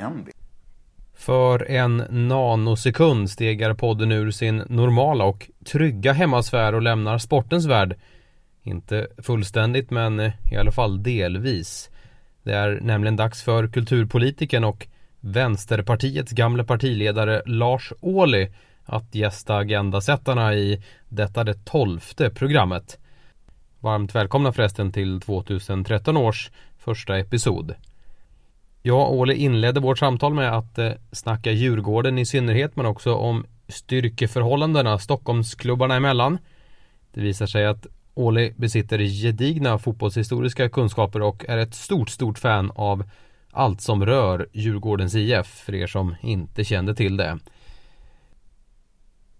en. För en nanosekund stegar podden ur sin normala och trygga hemmasfär och lämnar sportens värld. Inte fullständigt men i alla fall delvis. Det är nämligen dags för kulturpolitiken och Vänsterpartiets gamla partiledare Lars Ohly att gästa Agendasättarna i detta det tolfte programmet. Varmt välkomna förresten till 2013 års första episod. Jag och Ohly inledde vårt samtal med att eh, snacka Djurgården i synnerhet men också om styrkeförhållandena Stockholmsklubbarna emellan. Det visar sig att Ohly besitter gedigna fotbollshistoriska kunskaper och är ett stort, stort fan av allt som rör Djurgårdens IF för er som inte kände till det.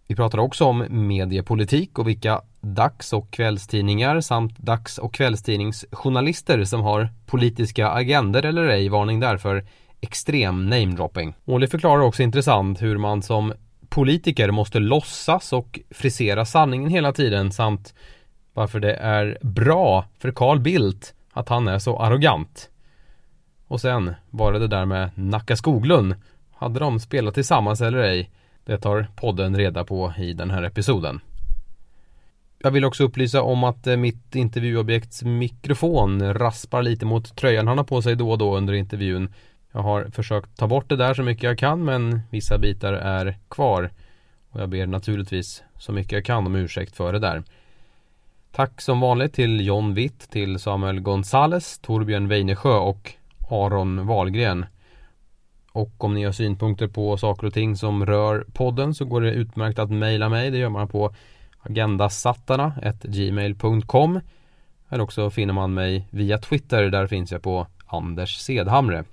Vi pratar också om mediepolitik och vilka dags och kvällstidningar samt dags och kvällstidningsjournalister som har politiska agender eller ej, varning därför, extrem namedropping. Åhli förklarar också intressant hur man som politiker måste låtsas och frisera sanningen hela tiden samt varför det är bra för Carl Bildt att han är så arrogant. Och sen bara det där med Nacka Skoglund. Hade de spelat tillsammans eller ej? Det tar podden reda på i den här episoden. Jag vill också upplysa om att eh, mitt intervjuobjekts mikrofon raspar lite mot tröjan han har på sig då och då under intervjun. Jag har försökt ta bort det där så mycket jag kan men vissa bitar är kvar. Och jag ber naturligtvis så mycket jag kan om ursäkt för det där. Tack som vanligt till John Witt, till Samuel Gonzales, Torbjörn Weinesjö och Aron Wahlgren. Och om ni har synpunkter på saker och ting som rör podden så går det utmärkt att mejla mig. Det gör man på agendasattarna.gmail.com Eller också finner man mig via Twitter. Där finns jag på Anders Sedhamre.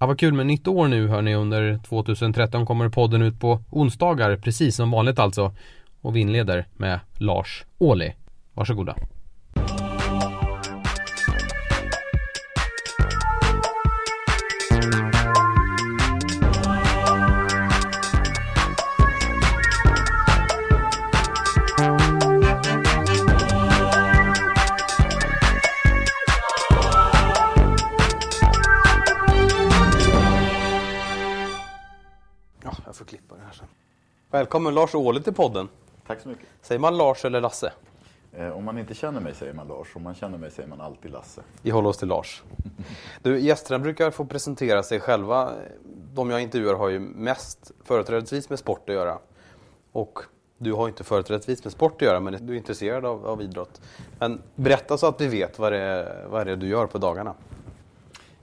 Ja, vad kul med nytt år nu hörni. Under 2013 kommer podden ut på onsdagar, precis som vanligt alltså. Och vi inleder med Lars Ohly. Varsågoda. Välkommen Lars Ohly till podden. Tack så mycket. Säger man Lars eller Lasse? Eh, om man inte känner mig säger man Lars, om man känner mig säger man alltid Lasse. Vi håller oss till Lars. Du, gästerna brukar få presentera sig själva. De jag intervjuar har ju mest företrädesvis med sport att göra. Och du har inte företrädesvis med sport att göra, men du är intresserad av, av idrott. Men berätta så att vi vet vad det, vad det är du gör på dagarna.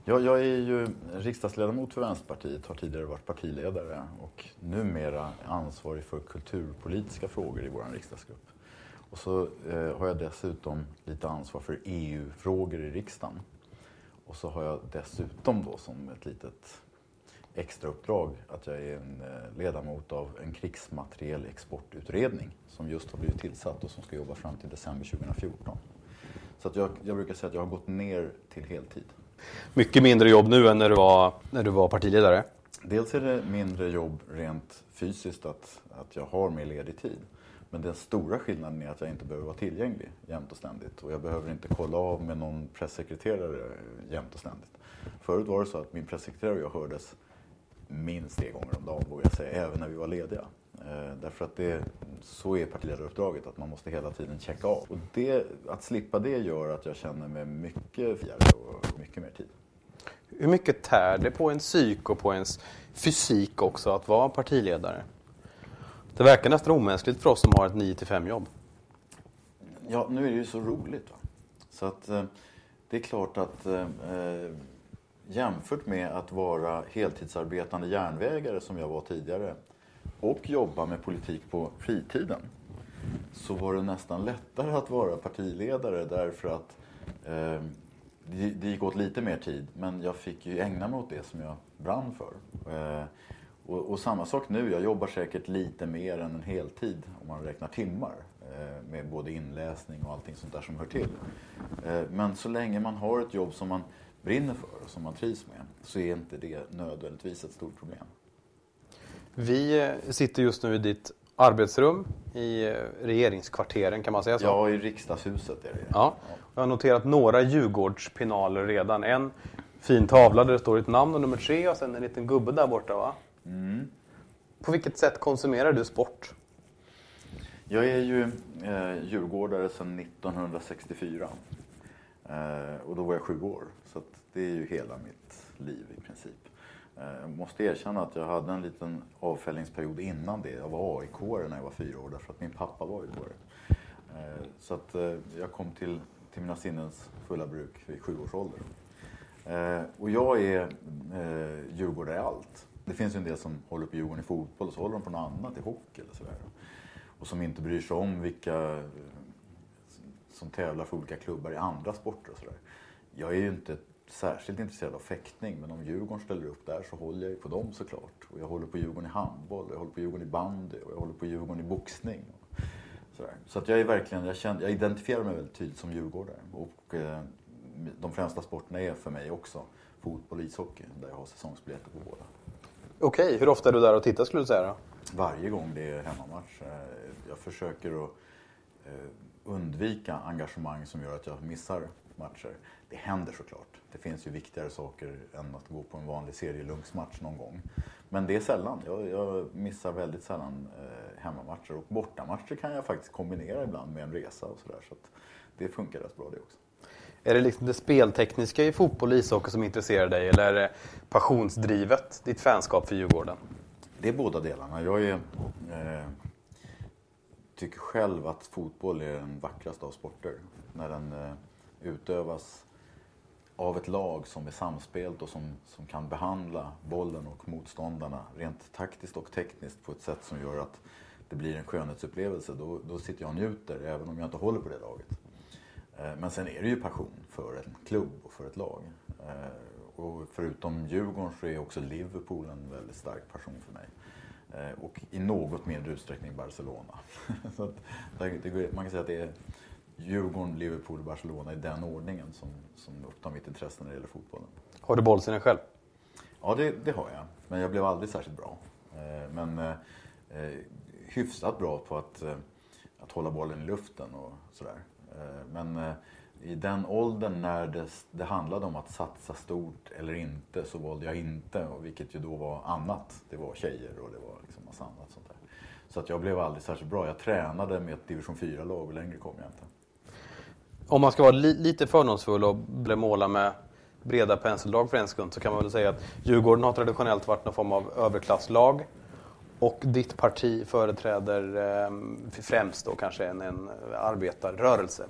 Ja, jag är ju riksdagsledamot för Vänsterpartiet, har tidigare varit partiledare och numera ansvarig för kulturpolitiska frågor i vår riksdagsgrupp. Och så eh, har jag dessutom lite ansvar för EU-frågor i riksdagen. Och så har jag dessutom då som ett litet extrauppdrag att jag är en eh, ledamot av en krigsmaterielexportutredning som just har blivit tillsatt och som ska jobba fram till december 2014. Så att jag, jag brukar säga att jag har gått ner till heltid. Mycket mindre jobb nu än när du var, när du var partiledare. Dels är det mindre jobb rent fysiskt att, att jag har mer ledig tid. Men den stora skillnaden är att jag inte behöver vara tillgänglig jämt och ständigt. Och jag behöver inte kolla av med någon pressekreterare jämt och ständigt. Förut var det så att min pressekreterare och jag hördes minst tre gånger om dagen, vågar jag säga, även när vi var lediga. Eh, därför att det, så är partiledaruppdraget, att man måste hela tiden checka av. Och det, att slippa det gör att jag känner mig mycket friare och mycket mer tid. Hur mycket tär det på ens psyk och på ens fysik också att vara partiledare? Det verkar nästan omänskligt för oss som har ett 9-5 jobb. Ja, nu är det ju så roligt. Va? Så att eh, det är klart att eh, eh, jämfört med att vara heltidsarbetande järnvägare som jag var tidigare och jobba med politik på fritiden så var det nästan lättare att vara partiledare därför att eh, det, det gick åt lite mer tid men jag fick ju ägna mig åt det som jag brann för. Eh, och, och, samma sak nu, jag jobbar säkert lite mer än en heltid om man räknar timmar eh, med både inläsning och allting sånt där som hör till. Eh, men så länge man har ett jobb som man brinner för och som man trivs med så är inte det nödvändigtvis ett stort problem. Vi eh, sitter just nu i ditt arbetsrum i eh, regeringskvarteren, kan man säga så? Ja, i riksdagshuset är det Ja. Jag har noterat några Djurgårdspinaler redan. En fin tavla där det står ditt namn och nummer tre och sen en liten gubbe där borta va? På vilket sätt konsumerar du sport? Jag är ju eh, djurgårdare sedan 1964. Eh, och då var jag sju år. Så det är ju hela mitt liv i princip. Eh, jag måste erkänna att jag hade en liten avfällningsperiod innan det. Jag var aik när jag var fyra år därför att min pappa var aik eh, Så att eh, jag kom till, till mina sinnens fulla bruk vid sju års ålder. Och jag är djurgårdare i allt. Det finns ju en del som håller på Djurgården i fotboll och så håller de på något annat, i hockey eller sådär. Och som inte bryr sig om vilka som tävlar för olika klubbar i andra sporter och sådär. Jag är ju inte särskilt intresserad av fäktning men om Djurgården ställer upp där så håller jag ju på dem såklart. Och jag håller på Djurgården i handboll, jag håller på Djurgården i bandy och jag håller på Djurgården i boxning. Sådär. Så att jag är verkligen, jag, känner, jag identifierar mig väldigt tydligt som djurgårdare. Och eh, de främsta sporterna är för mig också fotboll och ishockey där jag har säsongsbiljetter på båda. Okej, hur ofta är du där och tittar skulle du säga då? Varje gång det är hemmamatch. Eh, Jag försöker att eh, undvika engagemang som gör att jag missar matcher. Det händer såklart. Det finns ju viktigare saker än att gå på en vanlig serielunksmatch någon gång. Men det är sällan. Jag, jag missar väldigt sällan eh, hemmamatcher. Och bortamatcher kan jag faktiskt kombinera ibland med en resa och sådär. Så att det funkar rätt bra det också. Är det liksom det speltekniska i fotboll och ishockey som intresserar dig eller är det passionsdrivet, ditt fanskap för Djurgården? Det är båda delarna. Jag är, eh, tycker själv att fotboll är den vackraste av sporter. När den eh, utövas av ett lag som är samspelt och som, som kan behandla bollen och motståndarna rent taktiskt och tekniskt på ett sätt som gör att det blir en skönhetsupplevelse. Då, då sitter jag och njuter även om jag inte håller på det laget. Eh, men sen är det ju passion för en klubb och för ett lag. Eh, och förutom Djurgården så är också Liverpool en väldigt stark passion för mig. Eh, Och i något mindre utsträckning Barcelona. så att man kan säga att det är Djurgården, Liverpool och Barcelona i den ordningen som, som upptar mitt intresse när det gäller fotbollen. Har du bollsinne själv? Ja, det, det har jag. Men jag blev aldrig särskilt bra. Eh, Men eh, hyfsat bra på att, att hålla bollen i luften och sådär. Men i den åldern när det, det handlade om att satsa stort eller inte så valde jag inte. Och vilket ju då var annat. Det var tjejer och det var liksom massa annat sånt där. Så att jag blev aldrig särskilt bra. Jag tränade med ett division 4-lag och längre kom jag inte. Om man ska vara li- lite fördomsfull och bli måla med breda penseldrag för en sekund så kan man väl säga att Djurgården har traditionellt varit någon form av överklasslag och ditt parti företräder eh, främst då kanske en, en arbetarrörelse.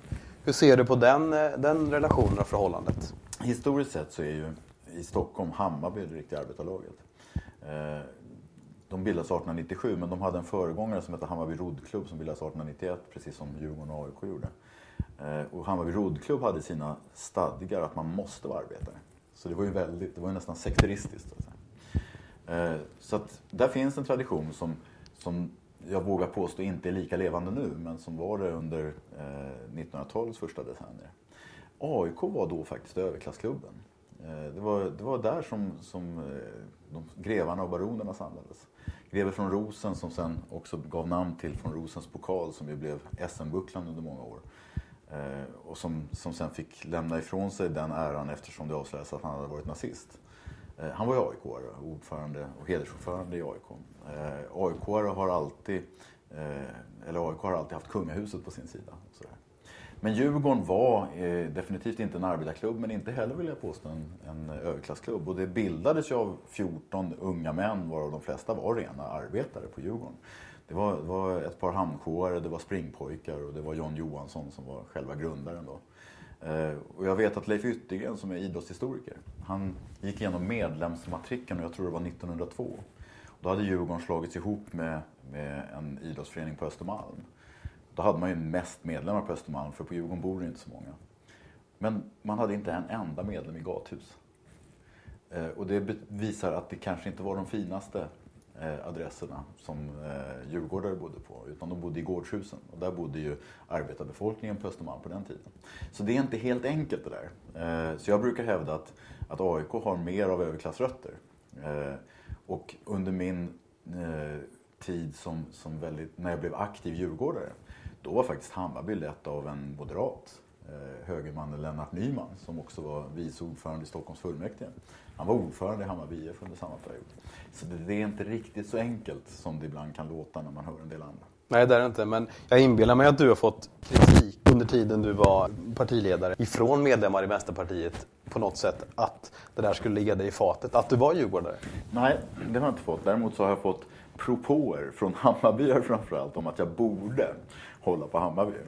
Hur ser du på den, eh, den relationen och förhållandet? Historiskt sett så är ju i Stockholm Hammarby det riktiga arbetarlaget. Eh, de bildades 1897 men de hade en föregångare som hette Hammarby roddklubb som bildades 1891 precis som Djurgården och AIK gjorde. Eh, och Hammarby roddklubb hade sina stadgar att man måste vara arbetare. Så det var ju väldigt, det var ju nästan sekteristiskt. Så att, så att där finns en tradition som, som jag vågar påstå inte är lika levande nu men som var det under eh, 1900-talets första decennier. AIK var då faktiskt överklassklubben. Eh, Det var, det var där som, som eh, de, grevarna och baronerna samlades. Greve från Rosen som sen också gav namn till från Rosens pokal som ju blev SM-bucklan under många år. Eh, Och som, som sen fick lämna ifrån sig den äran eftersom det avslöjades att han hade varit nazist. Eh, han var ju aik ordförande och hedersordförande i AIK. Eh, aik har alltid, eh, eller AIK har alltid haft kungahuset på sin sida. Men Djurgården var definitivt inte en arbetarklubb men inte heller vill jag påstå en, en överklassklubb. Och det bildades ju av 14 unga män varav de flesta var rena arbetare på Djurgården. Det var, det var ett par hamnsjåare, det var springpojkar och det var John Johansson som var själva grundaren då. Eh, och jag vet att Leif Yttergren som är idrottshistoriker, han gick igenom medlemsmatrikeln och jag tror det var 1902. Då hade Djurgården slagits ihop med, med en idrottsförening på Östermalm. Då hade man ju mest medlemmar på Östermalm, för på Djurgården bor det inte så många. Men man hade inte en enda medlem i gathus. Eh, och det visar att det kanske inte var de finaste Eh, adresserna som eh, djurgårdare bodde på, utan de bodde i gårdshusen. Och där bodde ju arbetarbefolkningen på Östermalm på den tiden. Så det är inte helt enkelt det där. Eh, så jag brukar hävda att, att AIK har mer av överklassrötter. Och under min tid som, som väldigt, när jag blev aktiv djurgårdare, då var faktiskt Hammarby lett av en moderat eh, högermannen Lennart Nyman som också var vice ordförande i Stockholms fullmäktige. Han var ordförande i Hammarby IF under samma period. Så det är inte riktigt så enkelt som det ibland kan låta när man hör en del andra. Nej, det är det inte. Men jag inbillar mig att du har fått kritik under tiden du var partiledare ifrån medlemmar i Vänsterpartiet på något sätt att det där skulle ligga dig i fatet, att du var djurgårdare. Nej, det har jag inte fått. Däremot så har jag fått propåer från Hammarbyar framförallt om att jag borde hålla på Hammarby.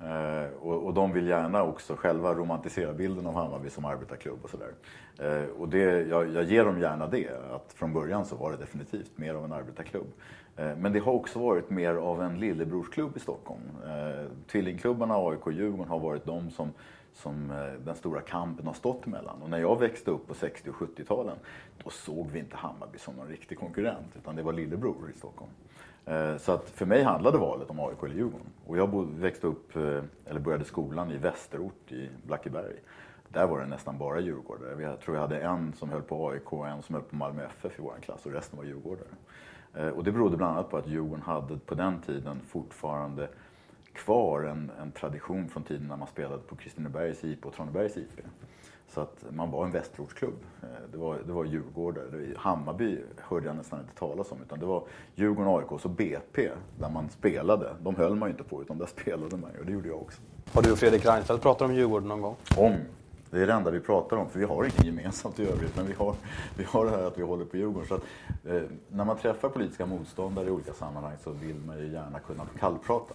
Eh, och, och, de vill gärna också själva romantisera bilden av Hammarby som arbetarklubb och sådär. Eh, och det, jag, jag, ger dem gärna det, att från början så var det definitivt mer av en arbetarklubb. Eh, men det har också varit mer av en lillebrorsklubb i Stockholm. Eh, tvillingklubbarna AIK och Djurgården har varit de som, som eh, den stora kampen har stått emellan. Och när jag växte upp på 60 och 70-talen, då såg vi inte Hammarby som någon riktig konkurrent, utan det var lillebror i Stockholm. Eh, så att för mig handlade valet om AIK eller Djurgården. Och jag växte upp, eh, eller började skolan i Västerort i Blackeberg. Där var det nästan bara djurgårdare. Jag tror jag hade en som höll på AIK och en som höll på Malmö FF i vår klass och resten var djurgårdare. Eh, och det berodde bland annat på att Djurgården hade på den tiden fortfarande kvar en, en tradition från tiden när man spelade på Kristinebergs IP och Tranebergs IP. Så att man var en västerortsklubb. Eh, det var, det var Djurgården. Hammarby hörde jag nästan inte talas om. Utan det var Djurgården, AIK och BP där man spelade. De höll man ju inte på utan där spelade man ju och det gjorde jag också. Har du och Fredrik Reinfeldt pratat om Djurgården någon gång? Om. Det är det enda vi pratar om, för vi har inget gemensamt i övrigt. Men vi har, vi har det här att vi håller på Djurgården. Så att, eh, när man träffar politiska motståndare i olika sammanhang så vill man ju gärna kunna kallprata.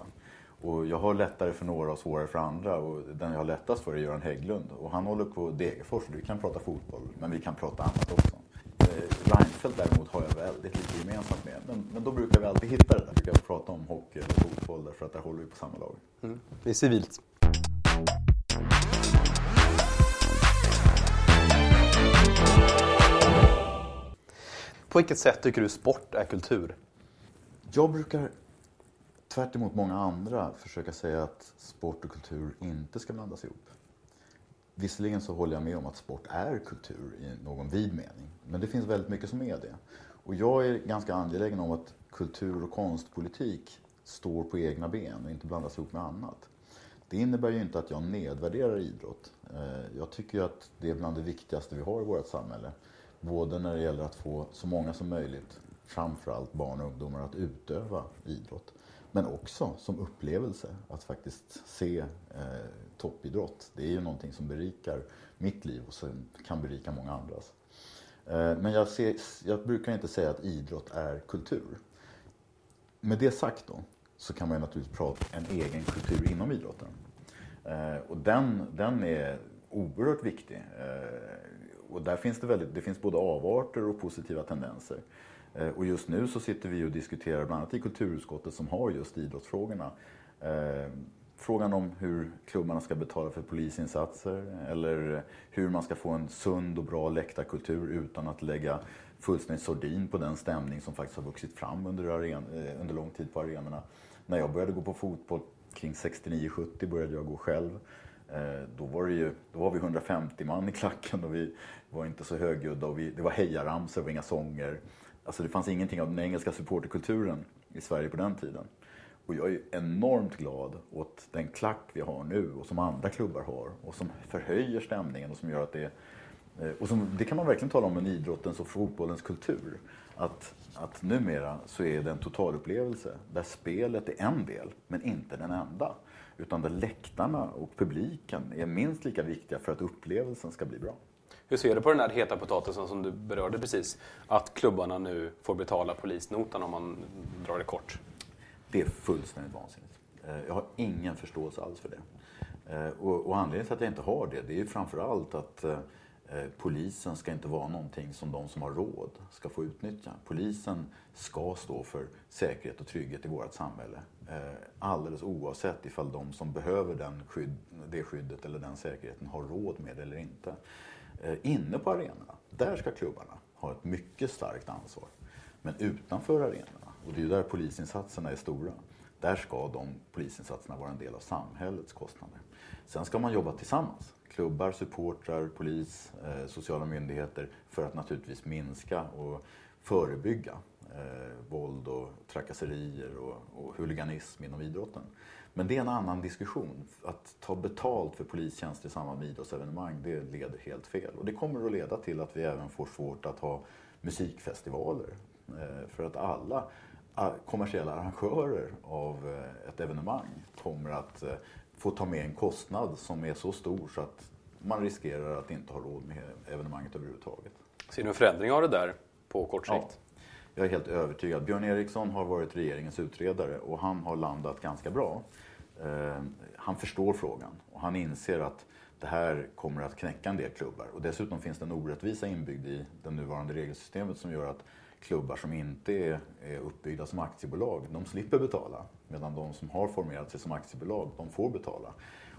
Och jag har lättare för några och svårare för andra. Och den jag har lättast för är Göran Hägglund. Och han håller på Degerfors. Vi kan prata fotboll, men vi kan prata annat också. Eh, Reinfeldt däremot har jag väldigt lite gemensamt med. Men, men då brukar vi alltid hitta det där. Vi brukar prata om hockey eller fotboll därför att där håller vi på samma lag. Mm. Det är civilt. På vilket sätt tycker du sport är kultur? Jag brukar tvärt många andra försöka säga att sport och kultur inte ska blandas ihop. Visserligen så håller jag med om att sport är kultur i någon vid mening. Men det finns väldigt mycket som är det. Och jag är ganska angelägen om att kultur och konstpolitik står på egna ben och inte blandas ihop med annat. Det innebär ju inte att jag nedvärderar idrott. Eh, jag tycker ju att det är bland det viktigaste vi har i vårt samhälle. Både när det gäller att få så många som möjligt, framförallt barn och ungdomar, att utöva idrott. Men också som upplevelse, att faktiskt se eh, toppidrott. Det är ju någonting som berikar mitt liv och som kan berika många andras. Eh, men jag, ser, jag brukar inte säga att idrott är kultur. Med det sagt då, så kan man ju naturligtvis prata en egen kultur inom idrotten. Eh, och den, den är oerhört viktig. Eh, och där finns det, väldigt, det finns både avarter och positiva tendenser. Eh, och just nu så sitter vi och diskuterar, bland annat i kulturutskottet som har just idrottsfrågorna, eh, frågan om hur klubbarna ska betala för polisinsatser eller hur man ska få en sund och bra läktarkultur utan att lägga fullständigt sordin på den stämning som faktiskt har vuxit fram under, aren, eh, under lång tid på arenorna. När jag började gå på fotboll kring 69-70 började jag gå själv. Då var, det ju, då var vi 150 man i klacken och vi var inte så högljudda. Och vi, det var hejaramsor och inga sånger. Alltså det fanns ingenting av den engelska supporterkulturen i Sverige på den tiden. Och jag är enormt glad åt den klack vi har nu och som andra klubbar har och som förhöjer stämningen och som gör att det eh, och som, det kan man verkligen tala om en idrottens och fotbollens kultur. Att, att numera så är det en totalupplevelse där spelet är en del, men inte den enda. Utan där läktarna och publiken är minst lika viktiga för att upplevelsen ska bli bra. Hur ser du på den här heta potatisen som du berörde precis? Att klubbarna nu får betala polisnotan om man drar det kort. Det är fullständigt vansinnigt. Eh, jag har ingen förståelse alls för det. Eh, och, och anledningen till att jag inte har det, det är framförallt att eh, polisen ska inte vara någonting som de som har råd ska få utnyttja. Polisen ska stå för säkerhet och trygghet i vårt samhälle. Alldeles oavsett ifall de som behöver den skydd, det skyddet eller den säkerheten har råd med det eller inte. Eh, inne på arenorna, där ska klubbarna ha ett mycket starkt ansvar. Men utanför arenorna, och det är ju där polisinsatserna är stora, där ska de polisinsatserna vara en del av samhällets kostnader. Sen ska man jobba tillsammans, klubbar, supportrar, polis, eh, sociala myndigheter, för att naturligtvis minska och förebygga eh, våld och trakasserier och, och huliganism inom idrotten. Men det är en annan diskussion. Att ta betalt för polistjänster i samband med idrottsevenemang, det leder helt fel. Och det kommer att leda till att vi även får svårt att ha musikfestivaler. Eh, för att alla kommersiella arrangörer av eh, ett evenemang kommer att eh, få ta med en kostnad som är så stor så att man riskerar att inte ha råd med evenemanget överhuvudtaget. Ser du en förändring av det där på kort sikt? Ja. Jag är helt övertygad. Björn Eriksson har varit regeringens utredare och han har landat ganska bra. Eh, han förstår frågan och han inser att det här kommer att knäcka en del klubbar. Och dessutom finns det en orättvisa inbyggd i det nuvarande regelsystemet som gör att klubbar som inte är, är uppbyggda som aktiebolag, de slipper betala. Medan de som har formerat sig som aktiebolag, de får betala.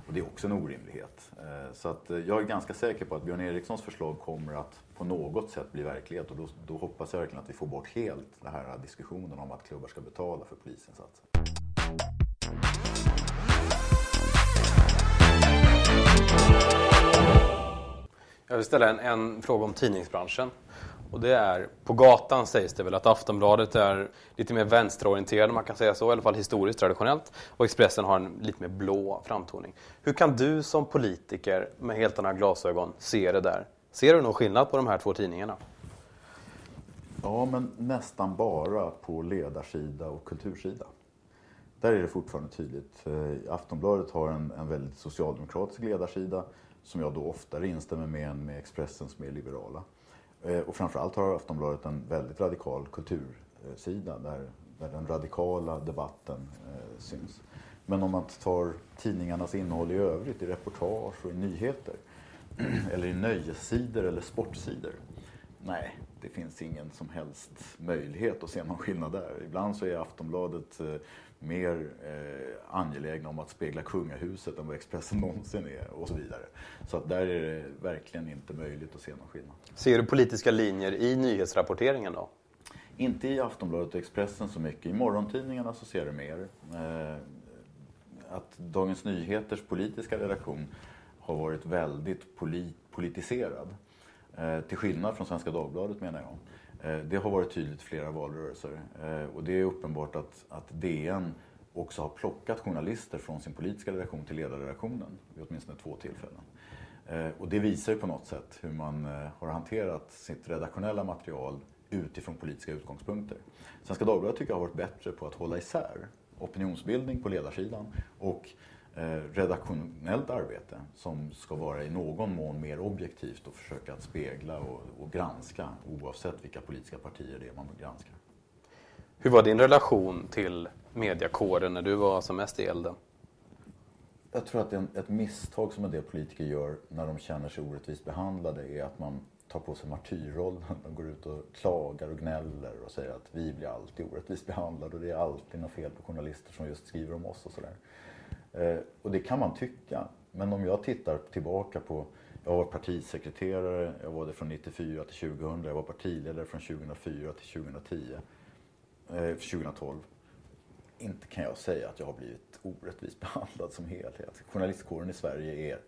Och det är också en orimlighet. Eh, så att eh, jag är ganska säker på att Björn Erikssons förslag kommer att på något sätt bli verklighet och då, då hoppas jag verkligen att vi får bort helt den här diskussionen om att klubbar ska betala för polisinsatser. Jag vill ställa en, en fråga om tidningsbranschen. Och det är, på gatan sägs det väl att Aftonbladet är lite mer vänsterorienterad, man kan säga så, i alla fall historiskt traditionellt. Och Expressen har en lite mer blå framtoning. Hur kan du som politiker med helt andra glasögon se det där? Ser du någon skillnad på de här två tidningarna? Ja, men nästan bara på ledarsida och kultursida. Där är det fortfarande tydligt. Eh, Aftonbladet har en, en väldigt socialdemokratisk ledarsida som jag då oftare instämmer med än med Expressens mer liberala. Eh, och framförallt har Aftonbladet en väldigt radikal kultursida där, där den radikala debatten eh, syns. Men om man tar tidningarnas innehåll i övrigt, i reportage och i nyheter, eller i nöjessidor eller sportsidor, nej, det finns ingen som helst möjlighet att se någon skillnad där. Ibland så är Aftonbladet eh, mer eh, angelägna om att spegla kungahuset än vad Expressen någonsin är och så vidare. Så att där är det verkligen inte möjligt att se någon skillnad. Ser du politiska linjer i nyhetsrapporteringen då? Inte i Aftonbladet och Expressen så mycket. I morgontidningarna så ser du mer. Eh, att Dagens Nyheters politiska redaktion har varit väldigt polit politiserad. Eh, till skillnad från Svenska Dagbladet menar jag. Eh, det har varit tydligt i flera valrörelser eh, och det är uppenbart att, att DN också har plockat journalister från sin politiska redaktion till ledarredaktionen vid åtminstone två tillfällen. Och det visar ju på något sätt hur man har hanterat sitt redaktionella material utifrån politiska utgångspunkter. Svenska Dagbladet tycker jag har varit bättre på att hålla isär opinionsbildning på ledarsidan och redaktionellt arbete som ska vara i någon mån mer objektivt och försöka att spegla och, och granska oavsett vilka politiska partier det är man granskar. Hur var din relation till mediakåren när du var som mest i elden? Jag tror att ett misstag som en del politiker gör när de känner sig orättvist behandlade är att man tar på sig martyrrollen. De går ut och klagar och gnäller och säger att vi blir alltid orättvist behandlade och det är alltid något fel på journalister som just skriver om oss och sådär. Eh, Eh, och det kan man tycka. Men om jag tittar tillbaka på jag var partisekreterare, jag var det från 94 till 2000, jag var partiledare från 2004 till 2010, eh, 2012. Inte kan jag säga att jag har blivit orättvist behandlad som helhet. Journalistkåren i Sverige är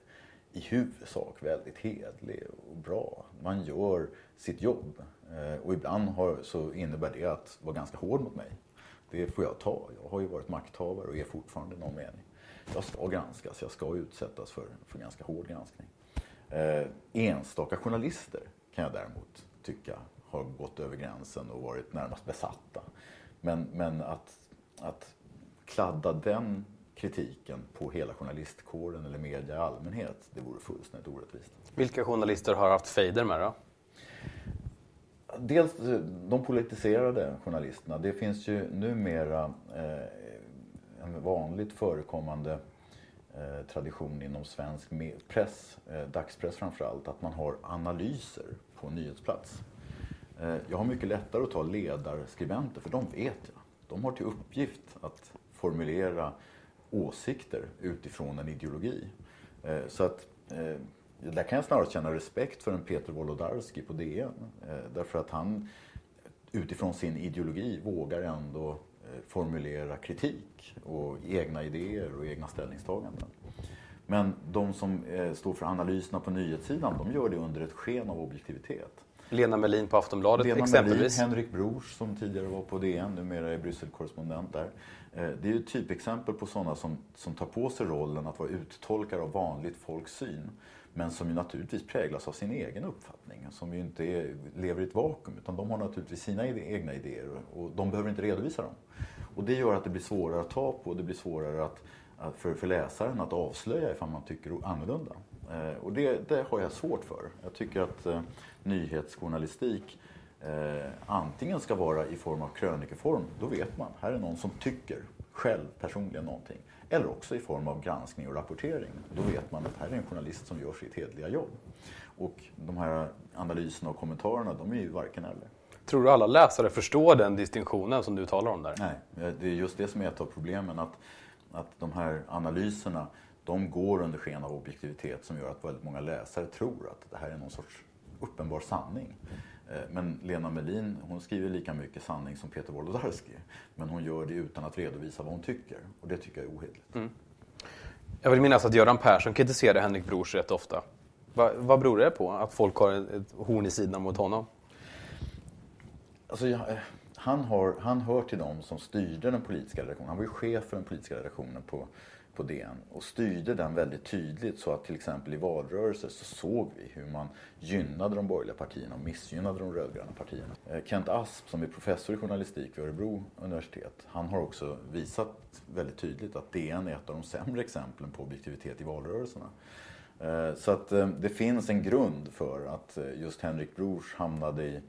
i huvudsak väldigt hedlig och bra. Man gör sitt jobb. Eh, och ibland har, så innebär det att vara ganska hård mot mig. Det får jag ta. Jag har ju varit makthavare och är fortfarande i någon mening jag ska granskas, jag ska utsättas för, för ganska hård granskning. Eh, enstaka journalister kan jag däremot tycka har gått över gränsen och varit närmast besatta. Men, men att, att kladda den kritiken på hela journalistkåren eller media i allmänhet, det vore fullständigt orättvist. Vilka journalister har haft fejder med då? Dels de politiserade journalisterna. Det finns ju numera eh, en vanligt förekommande eh, tradition inom svensk press, eh, dagspress framförallt, att man har analyser på nyhetsplats. Eh, jag har mycket lättare att ta ledarskribenter, för de vet jag. De har till uppgift att formulera åsikter utifrån en ideologi. Eh, så att eh, där kan jag snarare känna respekt för en Peter Wolodarski på DN. Eh, därför att han utifrån sin ideologi vågar ändå formulera kritik och egna idéer och egna ställningstaganden. Men de som eh, står för analyserna på nyhetssidan, de gör det under ett sken av objektivitet. Lena Melin på Aftonbladet Lena exempelvis. Melin, Henrik Brors som tidigare var på DN, numera är Brysselkorrespondent där. Eh, det är ju typexempel på sådana som, som tar på sig rollen att vara uttolkare av vanligt folks syn. Men som ju naturligtvis präglas av sin egen uppfattning. Som ju inte är, lever i ett vakuum. Utan de har naturligtvis sina egna idéer och de behöver inte redovisa dem. Och det gör att det blir svårare att ta på. Det blir svårare att, att för, för läsaren att avslöja ifall man tycker annorlunda. Eh, och det, det, har jag svårt för. Jag tycker att eh, nyhetsjournalistik eh, antingen ska vara i form av krönikeform, då vet man, här är någon som tycker själv personligen någonting. Eller också i form av granskning och rapportering. Då vet man att här är en journalist som gör sitt hedliga jobb. Och de här analyserna och kommentarerna, de är ju varken eller. Tror du alla läsare förstår den distinktionen som du talar om där? Nej, det är just det som är ett av problemen. Att, att de här analyserna, de går under sken av objektivitet som gör att väldigt många läsare tror att det här är någon sorts uppenbar sanning. Eh, men Lena Melin, hon skriver lika mycket sanning som Peter Wolodarski. Men hon gör det utan att redovisa vad hon tycker. Och det tycker jag är ohederligt. Mm. Jag vill minnas att Göran Persson kritiserade Henrik Brors rätt ofta. Va, vad beror det på? Att folk har ett horn i sidan mot honom? Alltså, jag, eh, han, har, han hör till dem som styrde den politiska redaktionen. Han var ju chef för den politiska redaktionen på på DN och styrde den väldigt tydligt så att till exempel i valrörelser så såg vi hur man gynnade de borgerliga partierna och missgynnade de rödgröna partierna. Eh, Kent Asp som är professor i journalistik vid Örebro universitet, han har också visat väldigt tydligt att DN är ett av de sämre exemplen på objektivitet i valrörelserna. Eh, så att eh, det finns en grund för att just Henrik Brors hamnade i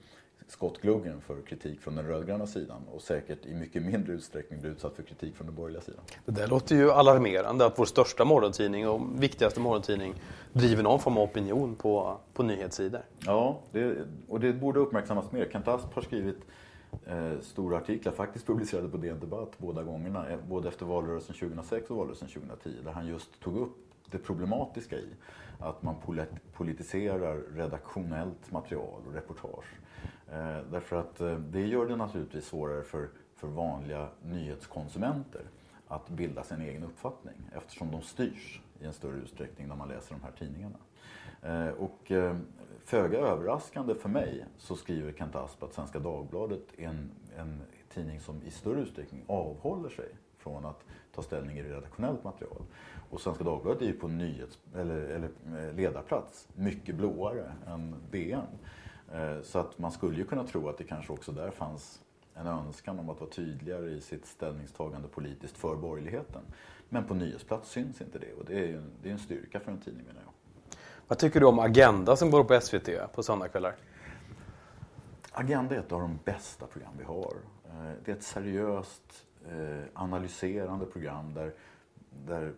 skottgluggen för kritik från den rödgröna sidan och säkert i mycket mindre utsträckning blir utsatt för kritik från den borgerliga sidan. Det där låter ju alarmerande att vår största morgontidning och viktigaste morgontidning driver någon form av opinion på, på nyhetssidor. Ja, det, och det borde uppmärksammas mer. Kent Asp har skrivit eh, stora artiklar, faktiskt publicerade på DN Debatt båda gångerna, eh, både efter valrörelsen 2006 och valrörelsen 2010, där han just tog upp det problematiska i att man politiserar redaktionellt material och reportage. Eh, därför att eh, det gör det naturligtvis svårare för, för vanliga nyhetskonsumenter att bilda sin egen uppfattning eftersom de styrs i en större utsträckning när man läser de här tidningarna. Eh, och eh, föga överraskande för mig så skriver Kent Asp att Svenska Dagbladet är en, en tidning som i större utsträckning avhåller sig från att ta ställning i redaktionellt material. Och Svenska Dagbladet är ju på nyhets, eller, eller eh, ledarplats mycket blåare än DN. Eh, så att man skulle ju kunna tro att det kanske också där fanns en önskan om att vara tydligare i sitt ställningstagande politiskt för borgerligheten. Men på nyhetsplats syns inte det och det är ju en, det är en styrka för en tidning menar jag. Vad tycker du om Agenda som går på SVT på söndagskvällar? Agenda är ett av de bästa program vi har. Eh, det är ett seriöst eh, analyserande program där, där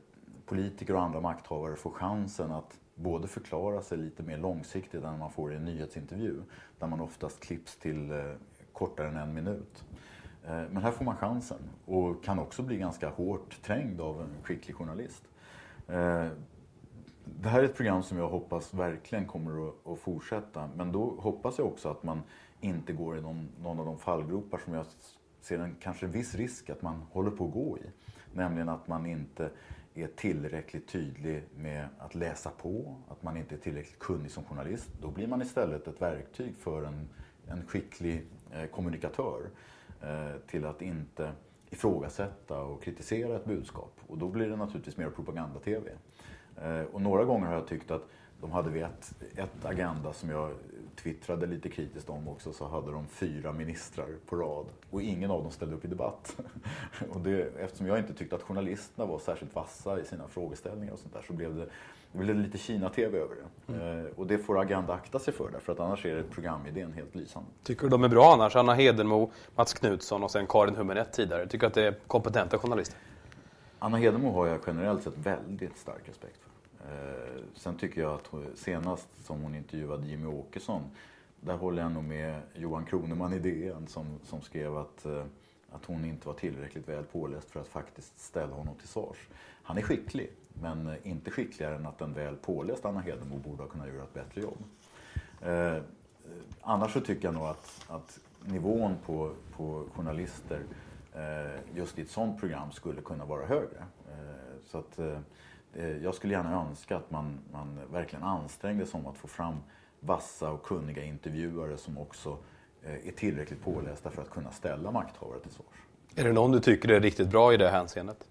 politiker och andra makthavare får chansen att både förklara sig lite mer långsiktigt än man får i en nyhetsintervju där man oftast klipps till eh, kortare än en minut. Eh, men här får man chansen och kan också bli ganska hårt trängd av en skicklig journalist. Eh, det här är ett program som jag hoppas verkligen kommer att, fortsätta men då hoppas jag också att man inte går i någon, någon av de fallgropar som jag ser en kanske viss risk att man håller på att gå i. Nämligen att man inte är tillräckligt tydlig med att läsa på, att man inte är tillräckligt kunnig som journalist, då blir man istället ett verktyg för en, en skicklig eh, kommunikatör eh, till att inte ifrågasätta och kritisera ett budskap. Och då blir det naturligtvis mer propaganda-tv. Eh, och några gånger har jag tyckt att de hade vid ett, ett agenda som jag twittrade lite kritiskt om också så hade de fyra ministrar på rad och ingen av dem ställde upp i debatt. och det, eftersom jag inte tyckte att journalisterna var särskilt vassa i sina frågeställningar och sånt där så blev det, det blev lite Kina-TV över det. Mm. Eh, och det får Agenda akta sig för därför att annars är det programidén helt lysande. Tycker du de är bra annars? Anna Hedenmo, Mats Knutsson och sen Karin Hummerett tidigare. Tycker du att det är kompetenta journalister? Anna Hedenmo har jag generellt sett väldigt stark respekt för. Eh, sen tycker jag att senast som hon intervjuade Jimmy Åkesson, där håller jag nog med Johan Kroneman i DN som, som skrev att, eh, att hon inte var tillräckligt väl påläst för att faktiskt ställa honom till svars. Han är skicklig, men eh, inte skickligare än att en väl påläst Anna Hedenmo borde ha kunnat göra ett bättre jobb. Eh, annars så tycker jag nog att, att nivån på, på journalister eh, just i ett sånt program skulle kunna vara högre. Eh, så att, Eh, jag skulle gärna önska att man, man verkligen ansträngde sig om att få fram vassa och kunniga intervjuare som också är tillräckligt pålästa för att kunna ställa makthavare till svars. Är det någon du tycker är riktigt bra i det hänseendet?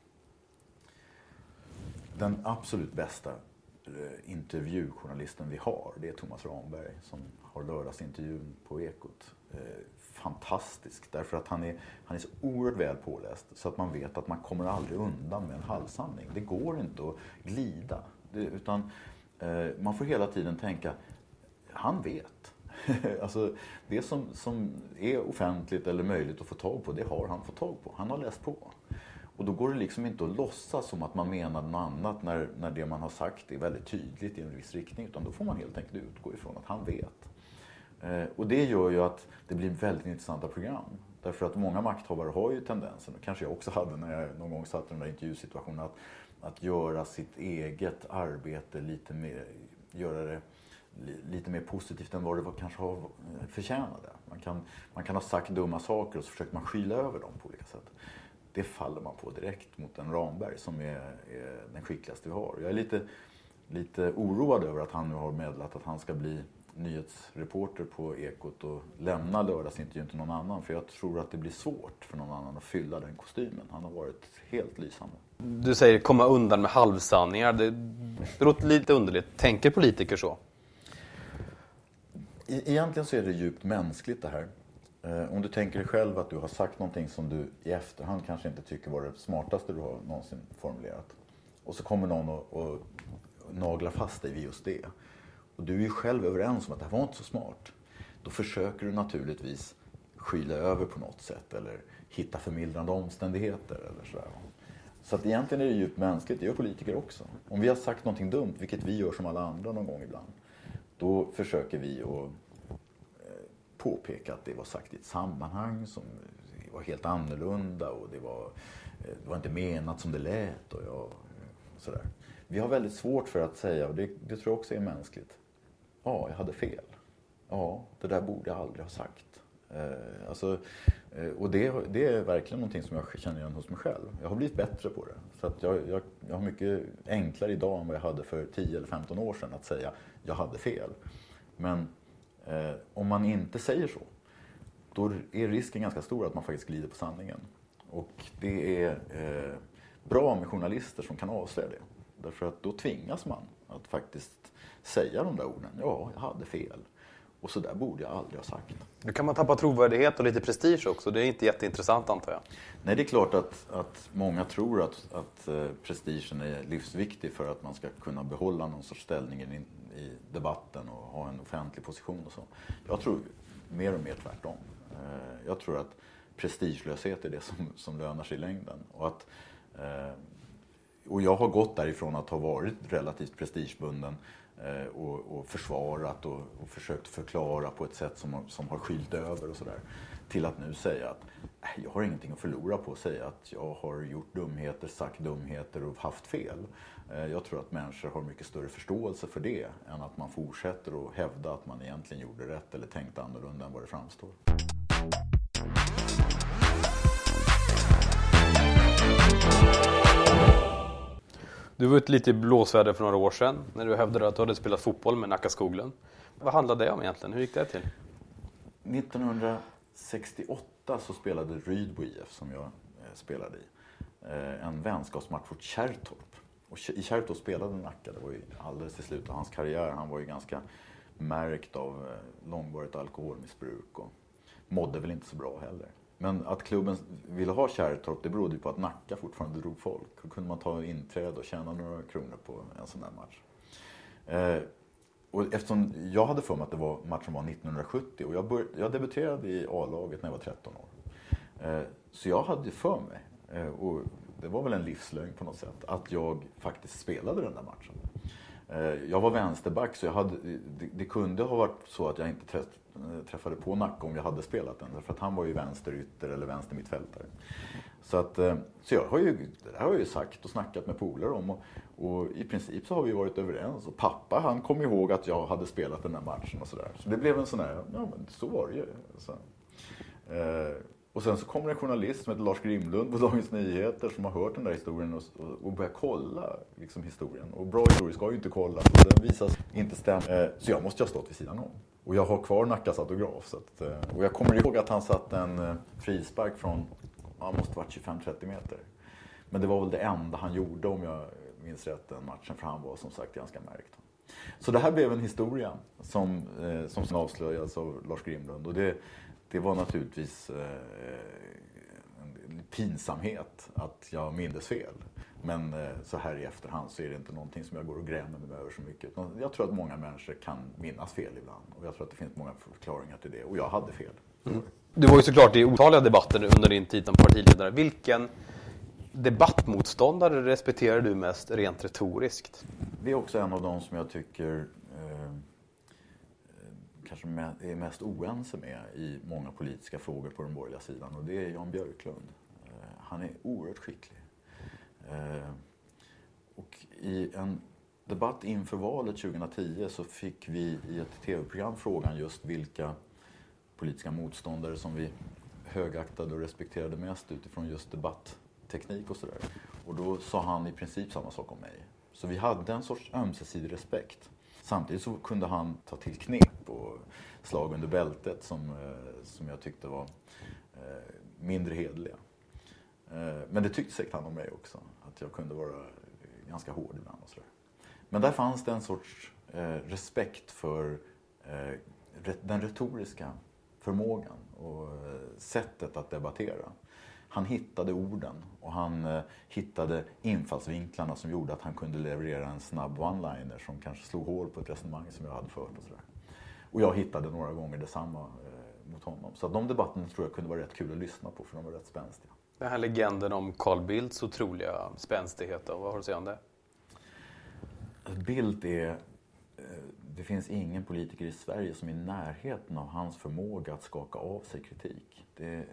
Den absolut bästa intervjujournalisten vi har, det är Thomas Ramberg som har lördagsintervjun på Ekot fantastisk därför att han är, han är så oerhört väl påläst så att man vet att man kommer aldrig undan med en halvsanning. Det går inte att glida. Det, utan eh, man får hela tiden tänka, han vet. alltså, det som, som är offentligt eller möjligt att få tag på, det har han fått tag på. Han har läst på. Och då går det liksom inte att låtsas som att man menar något annat när, när det man har sagt är väldigt tydligt i en viss riktning. Utan då får man helt enkelt utgå ifrån att han vet. Eh, och det gör ju att det blir väldigt intressanta program. Därför att många makthavare har ju tendensen, och kanske jag också hade när jag någon gång satt i den där intervjusituationen, att, att göra sitt eget arbete lite mer, göra det lite mer positivt än vad det var, kanske har eh, förtjänade. Man kan, man kan ha sagt dumma saker och så försöker man skyla över dem på olika sätt. Det faller man på direkt mot en Ramberg som är, är den skickligaste vi har. Jag är lite, lite oroad över att han nu har meddelat att han ska bli nyhetsreporter på Ekot och lämna lördagsintervjun till någon annan. För jag tror att det blir svårt för någon annan att fylla den kostymen. Han har varit helt lysande. Du säger komma undan med halvsanningar. Det, det låter lite underligt. Tänker politiker så? Egentligen så är det djupt mänskligt det här. Eh, om du tänker dig själv att du har sagt någonting som du i efterhand kanske inte tycker var det smartaste du har någonsin formulerat. Och så kommer någon och, och naglar fast dig vid just det och du är ju själv överens om att det här var inte så smart. Då försöker du naturligtvis skyla över på något sätt eller hitta förmildrande omständigheter eller sådär. Så att egentligen är det djupt mänskligt, det gör politiker också. Om vi har sagt någonting dumt, vilket vi gör som alla andra någon gång ibland, då försöker vi att eh, påpeka att det var sagt i ett sammanhang som var helt annorlunda och det var, eh, det var inte menat som det lät och ja, sådär. Vi har väldigt svårt för att säga, och det, det tror jag också är mänskligt, ja, jag hade fel. Ja, det där borde jag aldrig ha sagt. Eh, alltså, eh, och det, det, är verkligen någonting som jag känner igen hos mig själv. Jag har blivit bättre på det. Så att jag, jag, jag har mycket enklare idag än vad jag hade för 10 eller 15 år sedan att säga jag hade fel. Men eh, om man inte säger så, då är risken ganska stor att man faktiskt glider på sanningen. Och det är eh, bra med journalister som kan avslöja det. Därför att då tvingas man att faktiskt säga de där orden. Ja, jag hade fel. Och så där borde jag aldrig ha sagt. Då kan man tappa trovärdighet och lite prestige också. Det är inte jätteintressant antar jag. Nej, det är klart att, att många tror att, att eh, prestigen är livsviktig för att man ska kunna behålla någon sorts ställning i, i debatten och ha en offentlig position och så. Jag tror mer och mer tvärtom. Eh, jag tror att prestigelöshet är det som, som lönar sig i längden. Och att eh, och jag har gått därifrån att ha varit relativt prestigebunden Eh, och, och försvarat och, och, försökt förklara på ett sätt som, som har skylt över och sådär. Till att nu säga att äh, jag har ingenting att förlora på att säga att jag har gjort dumheter, sagt dumheter och haft fel. Eh, jag tror att människor har mycket större förståelse för det än att man fortsätter att hävda att man egentligen gjorde rätt eller tänkte annorlunda än vad det framstår. Du var ute lite i blåsväder för några år sedan när du hävdade att du hade spelat fotboll med Nacka Skoglund. Vad handlade det om egentligen? Hur gick det till? 1968 så spelade Rydbo IF, som jag eh, spelade i, eh, en vänskapsmatch mot Kärrtorp. Och I Kärrtorp spelade Nacka, det var ju alldeles i slutet av hans karriär. Han var ju ganska märkt av eh, långvarigt alkoholmissbruk och mådde väl inte så bra heller. Men att klubben ville ha Kärrtorp det berodde ju på att Nacka fortfarande drog folk. Då kunde man ta inträde och tjäna några kronor på en sån där match. Eh, och eftersom jag hade för mig att det var matchen var 1970 och jag, bör, jag debuterade i A-laget när jag var 13 år. Eh, så jag hade för mig, eh, och det var väl en livslögn på något sätt, att jag faktiskt spelade den där matchen. Eh, jag var vänsterback så jag hade, det, det, kunde ha varit så att jag inte eh, träffade på Nacka om jag hade spelat den. För att han var ju vänsterytter eller vänstermittfältare. Så, att, eh, så jag har ju, det har jag ju sagt och snackat med polare om. Och, och, i princip så har vi varit överens. Och pappa han kom ihåg att jag hade spelat den där matchen och sådär. Så det blev en sån här, ja men så var det ju. Så, eh, och sen så kommer en journalist som heter Lars Grimlund på Dagens Nyheter som har hört den där historien och, och, och börjar kolla liksom, historien. Och bra historier ska ju inte kollas och den visas inte stämma. Eh, så jag måste ju ha stått vid sidan om. Och jag har kvar Nackas autograf. Så att, eh, och jag kommer ihåg att han satt en eh, frispark från, ja, måste varit 25-30 meter. Men det var väl det enda han gjorde om jag minns rätt den matchen, för han var som sagt ganska märkt. Så det här blev en historia som, eh, som avslöjades av Lars Grimlund. Och det, det var naturligtvis eh, en pinsamhet att jag mindes fel. Men eh, så här i efterhand så är det inte någonting som jag går och grämer mig över så mycket. Jag tror att många människor kan minnas fel ibland. Och jag tror att det finns många förklaringar till det. Och jag hade fel. Mm. Du var ju såklart i otaliga debatter under din tid som partiledare. Vilken debattmotståndare respekterar du mest rent retoriskt? Det är också en av de som jag tycker kanske är mest oense med i många politiska frågor på den borgerliga sidan och det är Jan Björklund. Eh, han är oerhört skicklig. Eh, och i en debatt inför valet 2010 så fick vi i ett tv-program frågan just vilka politiska motståndare som vi högaktade och respekterade mest utifrån just debattteknik och sådär. Och då sa han i princip samma sak om mig. Så vi hade en sorts ömsesidig respekt. Samtidigt så kunde han ta till knep och slag under bältet som, eh, som jag tyckte var eh, mindre hedliga. Eh, men det tyckte säkert han om mig också, att jag kunde vara ganska hård ibland och sådär. Men där fanns det en sorts respekt för den retoriska förmågan och sättet att debattera han hittade orden och han eh, hittade infallsvinklarna som gjorde att han kunde leverera en snabb one-liner som kanske slog hål på ett resonemang som jag hade fört. Och, sådär. och jag hittade några gånger detsamma eh, mot honom. Så de debatterna tror jag kunde vara rätt kul att lyssna på för de var rätt spänstiga. Den här legenden om Carl Bildts otroliga spänstighet, vad har du att säga om det? Bildt är det finns ingen politiker i Sverige som är i närheten av hans förmåga att skaka av sig kritik. Det,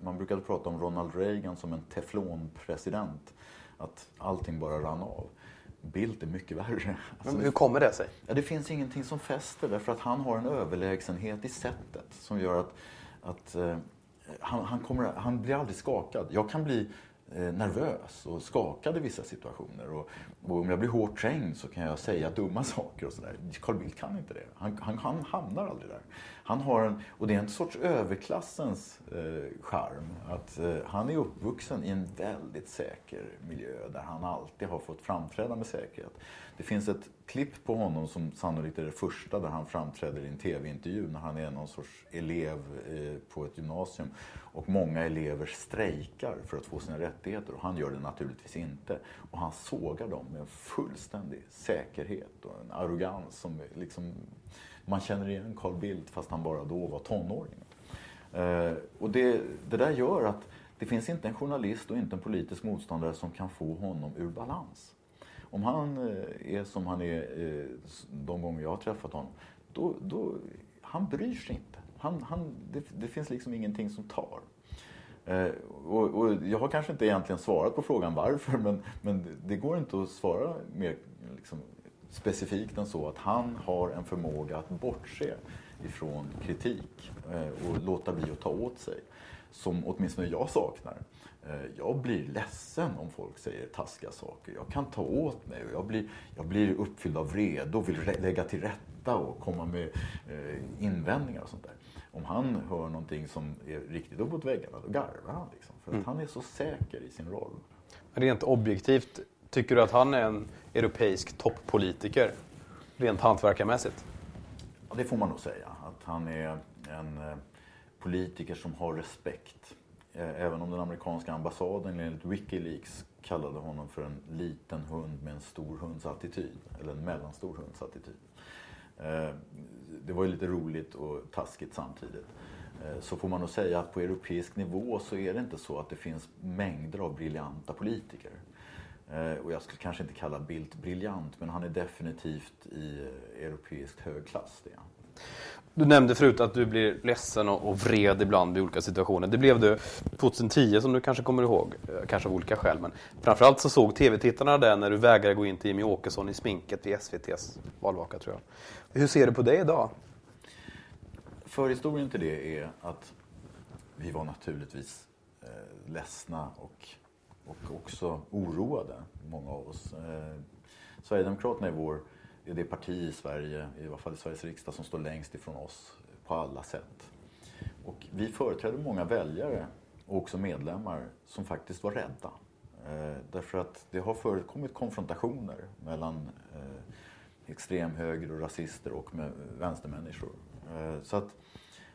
man brukade prata om Ronald Reagan som en teflonpresident. Att allting bara rann av. Bildt är mycket värre. Alltså, hur kommer det sig? Ja, det finns ingenting som fäster därför att han har en överlägsenhet i sättet som gör att, att uh, han, han, kommer, han blir aldrig skakad. Jag kan bli Eh, Eh, nervös och skakad i vissa situationer. Och, och, om jag blir hårt trängd så kan jag säga dumma saker och sådär. Carl Bildt kan inte det. Han, han, han, hamnar aldrig där. Han har en, och det är en sorts överklassens eh, charm. Att eh, han är uppvuxen i en väldigt säker miljö där han alltid har fått framträda med säkerhet. Det finns ett klipp på honom som sannolikt är det första där han framträder i en tv-intervju när han är någon sorts elev eh, på ett gymnasium. Och många elever strejkar för att få sina rättigheter och han gör det naturligtvis inte. Och han sågar dem med en fullständig säkerhet och en arrogans som liksom, man känner igen Carl Bildt fast han bara då var tonåring. Eh, och det, det där gör att det finns inte en journalist och inte en politisk motståndare som kan få honom ur balans. Om han eh, är som han är eh, de gånger jag har träffat honom, då, då han bryr sig inte. Han, han, det, det finns liksom ingenting som tar. Eh, och, och, jag har kanske inte egentligen svarat på frågan varför, men, men det går inte att svara mer liksom, specifikt än så att han har en förmåga att bortse ifrån kritik eh, och låta bli att ta åt sig. Som åtminstone jag saknar. Eh, jag blir ledsen om folk säger taskiga saker. Jag kan ta åt mig och jag blir, jag blir uppfylld av vrede och vill lägga till rätta och komma med eh, invändningar och sånt där. Om han hör någonting som är riktigt uppåt väggarna, då garvar han. Liksom, för att mm. han är så säker i sin roll. Rent objektivt, tycker du att han är en europeisk toppolitiker? Rent hantverkarmässigt? Ja, det får man nog säga. Att han är en eh, politiker som har respekt eh, även om den amerikanska ambassaden enligt Wikileaks kallade honom för en liten hund med en stor hunds attityd. Eller en mellanstor hunds attityd. Eh, det var ju lite roligt och taskigt samtidigt. Så får man nog säga att på europeisk nivå så är det inte så att det finns mängder av briljanta politiker. Och jag skulle kanske inte kalla Bildt briljant men han är definitivt i europeiskt högklass. Det. Du nämnde förut att du blir ledsen och vred ibland i olika situationer. Det blev du 2010 som du kanske kommer ihåg, eh, kanske av olika skäl. Men framförallt så såg tv-tittarna det när du vägrade gå in till Jimmy Åkesson i sminket vid SVTs valvaka tror jag. Hur ser du på det idag? Förhistorien till det är att vi var naturligtvis eh, ledsna och, och också oroade, många av oss. Eh, Sverigedemokraterna är, vår, är det parti i Sverige, i alla fall i Sveriges riksdag, som står längst ifrån oss på alla sätt. Och vi företräder många väljare och också medlemmar som faktiskt var rädda. Eh, därför att det har förekommit konfrontationer mellan eh, extremhöger och rasister och med vänstermänniskor. Eh, så att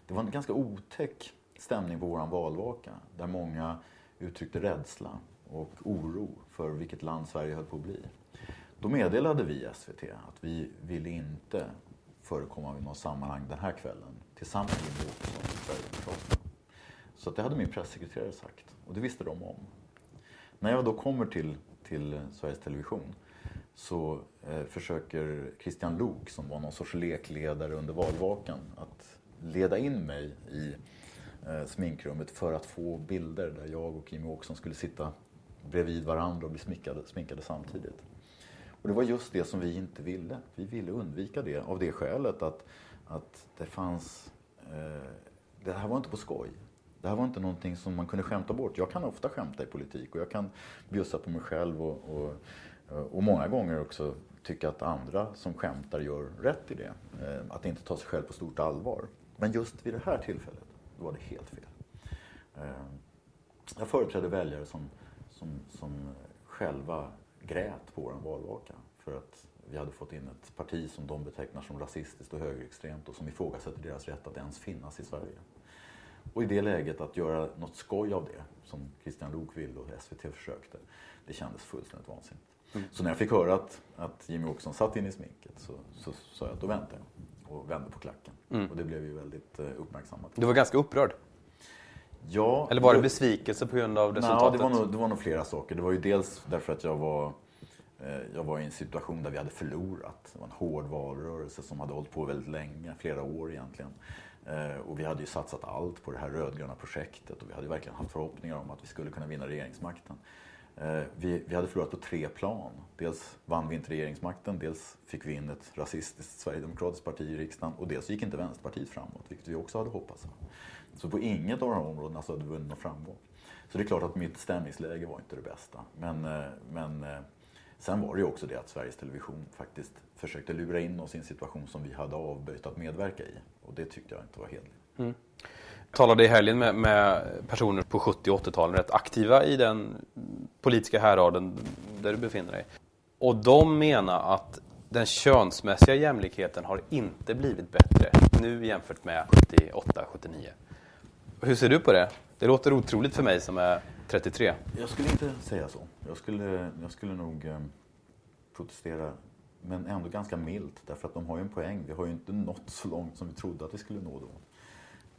det var en ganska otäck stämning på vår valvaka där många uttryckte rädsla och oro för vilket land Sverige höll på att bli. Då meddelade vi SVT att vi ville inte förekomma i något sammanhang den här kvällen tillsammans med Jimmie Åkesson och Sverigedemokraterna. Så det hade min pressekreterare sagt och det visste de om. När jag då kommer till, till Sveriges Television så eh, försöker Christian Lok, som var någon sorts lekledare under valvakan, att leda in mig i eh, sminkrummet för att få bilder där jag och Jimmie Åkesson skulle sitta bredvid varandra och bli sminkade, sminkade samtidigt. Och det var just det som vi inte ville. Vi ville undvika det av det skälet att, att det fanns... Eh, det här var inte på skoj. Det här var inte någonting som man kunde skämta bort. Jag kan ofta skämta i politik och jag kan bjussa på mig själv och, och, eh, och många gånger också tycka att andra som skämtar gör rätt i det. Eh, att inte ta sig själv på stort allvar. Men just vid det här tillfället, då var det helt fel. Eh, jag företrädde väljare som, som, som själva grät på vår valvaka för att vi hade fått in ett parti som de betecknar som rasistiskt och högerextremt och som ifrågasätter deras rätt att ens finnas i Sverige. Och i det läget att göra något skoj av det, som Christian Lok ville och SVT försökte, det kändes fullständigt vansinnigt. Mm. Så när jag fick höra att, att Jimmy Åkesson satt inne i sminket så sa jag att då väntar jag och vände på klacken. Mm. Och det blev ju väldigt eh, uppmärksammat. Du var ganska upprörd? Ja. Eller var det besvikelse på grund av resultatet? Nej, det var, nog, det var nog flera saker. Det var ju dels därför att jag var eh, jag var i en situation där vi hade förlorat. Det var en hård valrörelse som hade hållit på väldigt länge, flera år egentligen. Eh, och vi hade ju satsat allt på det här rödgröna projektet och vi hade verkligen haft förhoppningar om att vi skulle kunna vinna regeringsmakten. Eh, vi, vi hade förlorat på tre plan. Dels vann vi inte regeringsmakten, dels fick vi in ett rasistiskt sverigedemokratiskt parti i riksdagen och dels gick inte Vänsterpartiet framåt, vilket vi också hade hoppats. Så på inget av de här områdena så hade vi vunnit någon framgång. Så det är klart att mitt stämningsläge var inte det bästa. Men, eh, men eh, sen var det ju också det att Sveriges Television faktiskt försökte lura in oss i en situation som vi hade avböjt att medverka i. Och det tyckte jag inte var hederligt. Mm. Talade i helgen med, med personer på 70 och 80-talen, rätt aktiva i den politiska häraden där du befinner dig. Och de menar att den könsmässiga jämlikheten har inte blivit bättre nu jämfört med 78-79. Hur ser du på det? Det låter otroligt för mig som är 33. Jag skulle inte säga så. Jag skulle, jag skulle nog eh, protestera men ändå ganska milt därför att de har ju en poäng. Vi har ju inte nått så långt som vi trodde att vi skulle nå då.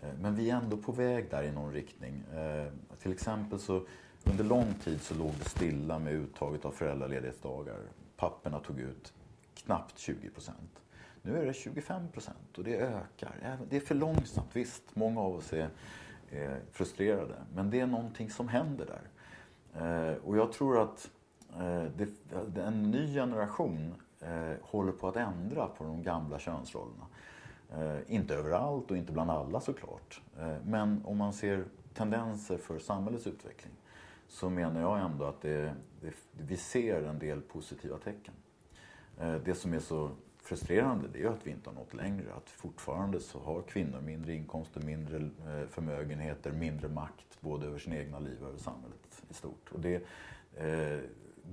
Eh, men vi är ändå på väg där i någon riktning. Eh, till exempel så under lång tid så låg det stilla med uttaget av föräldraledighetsdagar. Papporna tog ut knappt 20 procent. Nu är det 25 procent och det ökar. Det är för långsamt, visst. Många av oss är, frustrerade. Men det är någonting som händer där. Eh, och jag tror att en ny generation håller på att ändra på de gamla könsrollerna. Eh, inte överallt och inte bland alla såklart. Eh, men om man ser tendenser för samhällets utveckling så menar jag ändå att det, det, vi ser en del positiva tecken. Eh, det som är så frustrerande det är att vi inte har nått längre. Att fortfarande så har kvinnor mindre inkomster, mindre eh, förmögenheter, mindre makt både över sina egna liv och över samhället i stort. Och det, eh,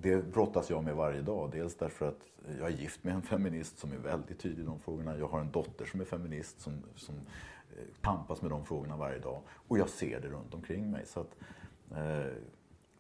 det brottas jag med varje dag. Dels därför att jag är gift med en feminist som är väldigt tydlig i de frågorna. Jag har en dotter som är feminist som, som eh, tampas med de frågorna varje dag. Och jag ser det runt omkring mig. Så att, eh,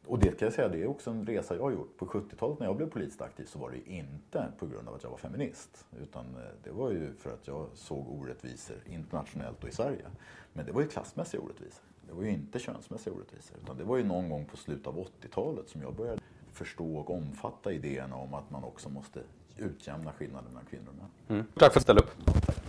och det kan jag säga, det är också en resa jag har gjort. På 70-talet när jag blev politiskt aktiv så var det inte på grund av att jag var feminist. Utan eh, det var ju för att jag såg orättvisor internationellt och i Sverige. Men det var ju klassmässiga orättvisor. Det var ju inte könsmässiga orättvisor. Utan det var ju någon gång på slutet av 80-talet som jag började förstå och omfatta idéerna om att man också måste utjämna skillnaden mellan kvinnor och män. Mm. Tack för att du ställde upp. tack.